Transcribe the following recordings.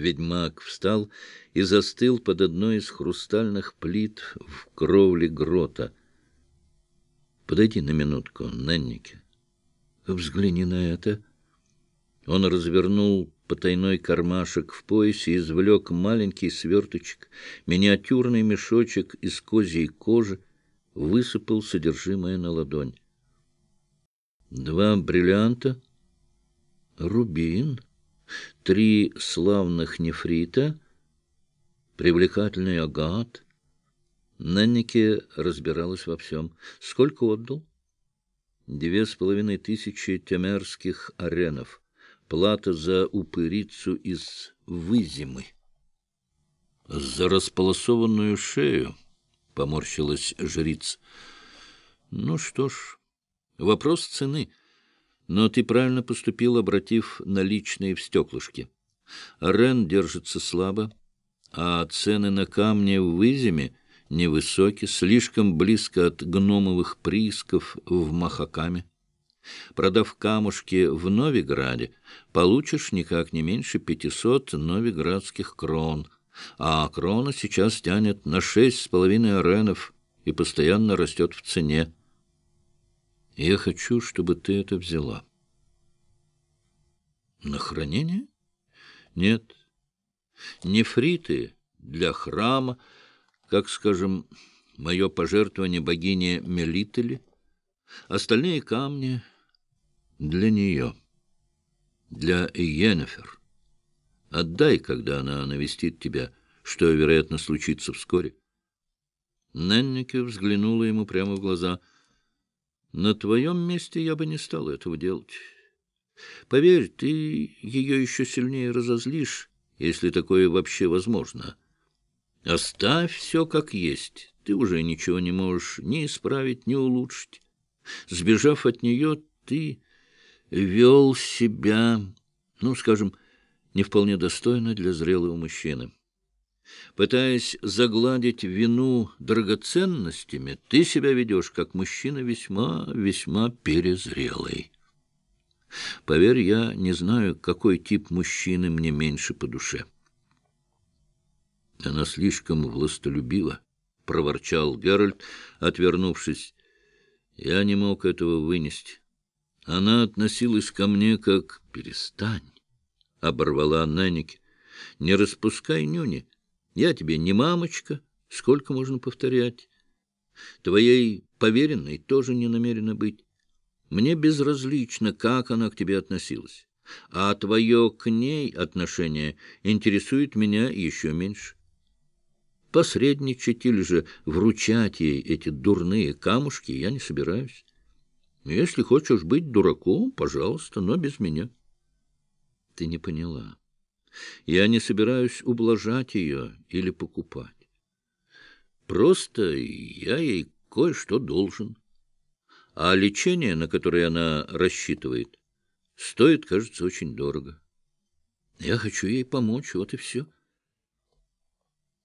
Ведьмак встал и застыл под одной из хрустальных плит в кровле грота. — Подойди на минутку, Неннике. Взгляни на это. Он развернул потайной кармашек в поясе извлек маленький сверточек, миниатюрный мешочек из козьей кожи, высыпал содержимое на ладонь. Два бриллианта, рубин, три славных нефрита, привлекательный агат. Неннике разбиралась во всем. Сколько отдал? Две с половиной тысячи темерских аренов плата за упырицу из Вызимы. — За располосованную шею, — поморщилась жрица. — Ну что ж, вопрос цены. Но ты правильно поступил, обратив наличные в стеклышки. Рен держится слабо, а цены на камни в Вызиме невысоки, слишком близко от гномовых приисков в Махакаме. Продав камушки в Новиграде, получишь никак не меньше пятисот новиградских крон, а крона сейчас тянет на шесть с половиной аренов и постоянно растет в цене. Я хочу, чтобы ты это взяла. На хранение? Нет. Нефриты для храма, как, скажем, мое пожертвование богине Мелители, остальные камни для нее, для Йеннефер. Отдай, когда она навестит тебя, что, вероятно, случится вскоре. Неннике взглянула ему прямо в глаза. «На твоем месте я бы не стал этого делать. Поверь, ты ее еще сильнее разозлишь, если такое вообще возможно. Оставь все как есть, ты уже ничего не можешь ни исправить, ни улучшить. Сбежав от нее, ты вел себя, ну, скажем, не вполне достойно для зрелого мужчины. Пытаясь загладить вину драгоценностями, ты себя ведешь как мужчина весьма, весьма перезрелый. Поверь, я не знаю, какой тип мужчины мне меньше по душе. Она слишком властолюбива, — проворчал Геральт, отвернувшись. Я не мог этого вынести. Она относилась ко мне как «перестань», — оборвала Наники. «Не распускай нюни. Я тебе не мамочка, сколько можно повторять. Твоей поверенной тоже не намерена быть. Мне безразлично, как она к тебе относилась, а твое к ней отношение интересует меня еще меньше. Посредничать или же вручать ей эти дурные камушки я не собираюсь. Если хочешь быть дураком, пожалуйста, но без меня. Ты не поняла. Я не собираюсь ублажать ее или покупать. Просто я ей кое-что должен. А лечение, на которое она рассчитывает, стоит, кажется, очень дорого. Я хочу ей помочь, вот и все.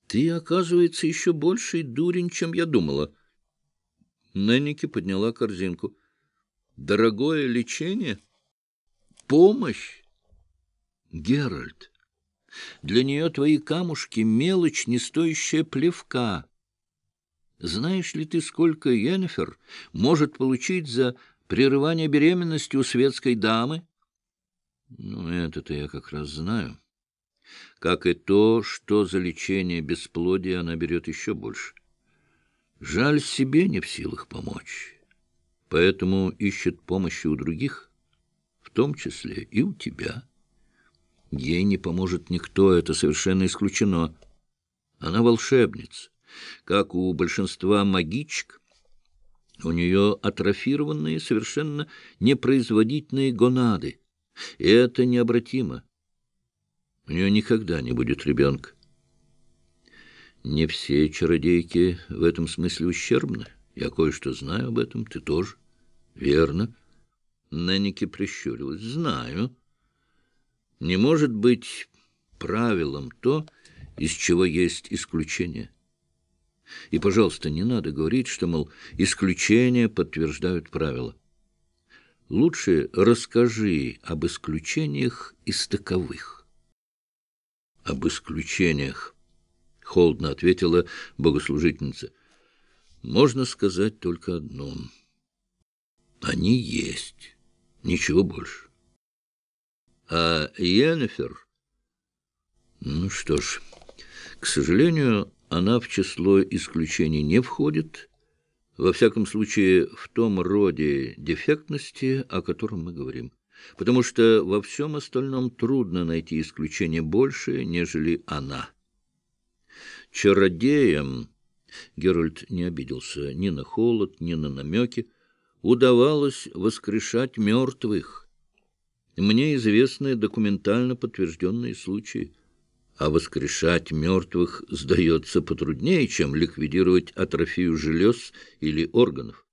Ты, оказывается, еще больший дурень, чем я думала. Ненники подняла корзинку — Дорогое лечение? Помощь? Геральт, для нее твои камушки — мелочь, не стоящая плевка. Знаешь ли ты, сколько Йеннефер может получить за прерывание беременности у светской дамы? Ну, это-то я как раз знаю. Как и то, что за лечение бесплодия она берет еще больше. Жаль, себе не в силах помочь» поэтому ищет помощи у других, в том числе и у тебя. Ей не поможет никто, это совершенно исключено. Она волшебница, как у большинства магичек. У нее атрофированные, совершенно непроизводительные гонады, и это необратимо. У нее никогда не будет ребенка. Не все чародейки в этом смысле ущербны. Я кое-что знаю об этом, ты тоже. Верно. Неннике прищурилась. Знаю. Не может быть правилом то, из чего есть исключение. И, пожалуйста, не надо говорить, что, мол, исключения подтверждают правила. Лучше расскажи об исключениях из таковых. об исключениях, — холодно ответила богослужительница. — Можно сказать только одно. Они есть, ничего больше. А Йеннефер... Ну что ж, к сожалению, она в число исключений не входит, во всяком случае, в том роде дефектности, о котором мы говорим потому что во всем остальном трудно найти исключение большее, нежели она. Чародеям, Геральт не обиделся ни на холод, ни на намеки, удавалось воскрешать мертвых. Мне известны документально подтвержденные случаи, а воскрешать мертвых сдается потруднее, чем ликвидировать атрофию желез или органов.